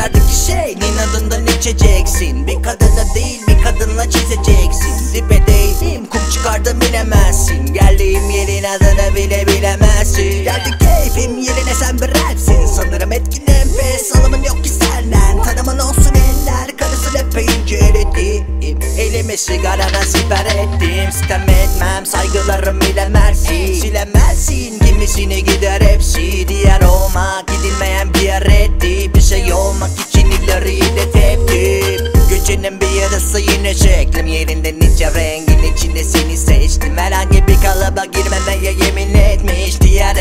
Kaderdeki şey inadından içeceksin? Bir kadına değil bir kadınla çizeceksin. Dibe değdim kum çıkardım bilemezsin Geldiğim yerin adını bile bilemezsin. Geldi keyfim yerine sen bir rapsin. Sanırım etkin nefes alımın yok ki senden. Tanımın olsun eller karısın epey inceledim Elime sigarana siper ettim. Sitem etmem saygılarım bilemezsin. Silemezsin kimisini gider hepsi. Diğer olmak gidilmeyen bir yer etti Bir şey olmak için ileriyi de teptim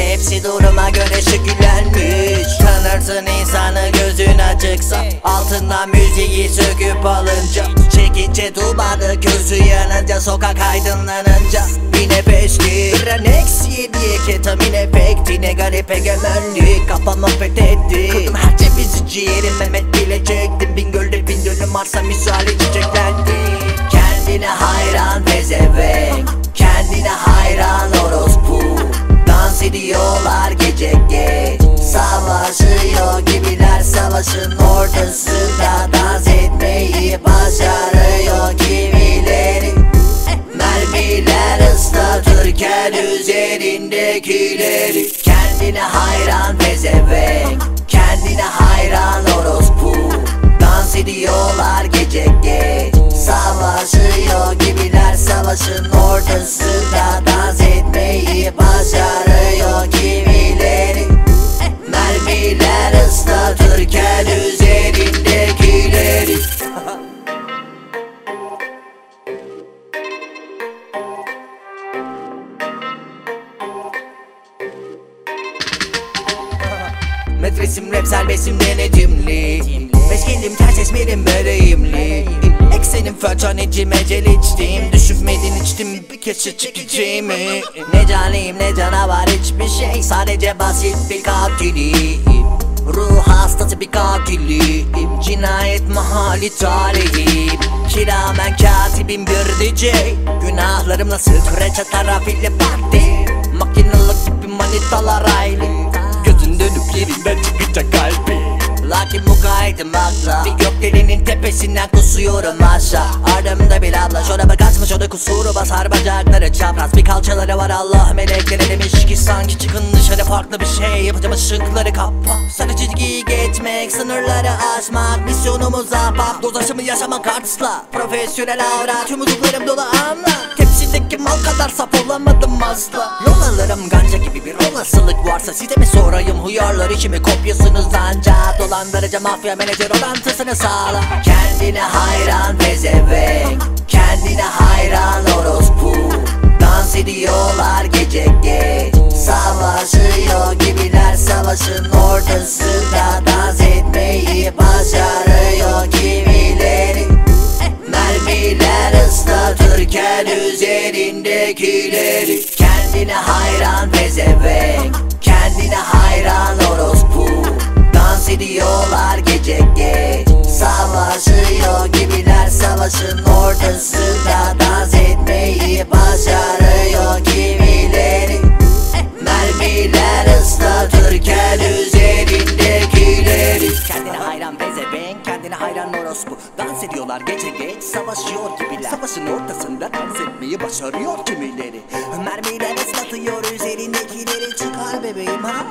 hepsi duruma göre şekillenmiş. Tanırsın insanı gözün açıksa Altından müziği söküp alınca Çekince dumanı gözü yanınca Sokak aydınlanınca Bir nefesli Renex diye ketamin efekti Ne garip egemenlik kafama fethetti Kırdım her cevizi ciğerim Mehmet bile çektim. Bin gölde bin dönüm arsa misali üzerindekileri Kendine hayran pezevenk Kendine hayran orospu. Dans ediyorlar gece geç Metresim rap serbestim denetimli. Meşgilim ters esmerim böreğimli. Eksenim fırçaneci mecel içtim Düşünmedin içtim bir keçi çekeceğimi. Ne canlıyım ne canavar hiçbir şey. Sadece basit bir katilim Ruh hastası bir katilim Cinayet mahalli tarihim Kiramen katibim bir DJ Günahlarımla sık reçete rafille parti. Makinalı gibi manitalar dönüp yerinden çıkacak kalbi Lakin mukayyetim akla Bir gökdelenin tepesinden kusuyorum aşağı. Ardımda bir abla şurada kaçmış o da kusuru basar bacakları çapraz. Bir kalçaları var Allah melekleri demiş ki sanki çıkın dışarı farklı bir şey Yapacağım. Işıkları kapa. Sarı çizgiyi geçmek sınırları aşmak Misyonumuz ahbap dozaşımı yaşamak artistla Profesyonel avra tüm uzuvlarım dolu anla. Tepsideki mal kadar saf olamadım asla. Yol alırım olasılık varsa Size mi sorayım? Huyarlar işimi kopyasınız anca Dolandırıcı mafya menajer orantısını sağla. Kendine hayran pezevenk Kendine hayran orospu. Dans ediyorlar gece geç Savaşıyor gibiler. Savaşın ortasında Dans etmeyi başarıyor kimileri Mermiler ıslatırken üzerindekileri Kendine hayran pezevenk Kendine hayran orospu. Dans ediyorlar gece geç. Savaşıyor gibiler savaşın ortasında. Dans etmeyi başarıyor kimileri Mermiler ıslatırken üzerindekileri. Kendine hayran pezevenk, kendine hayran orospu. Dans ediyorlar gece geç, savaşıyor gibiler. Savaşın ortasında dans etmeyi başarıyor kimileri. Mermiler ıslatıyor üzerindekileri Çıkar bebeğim ha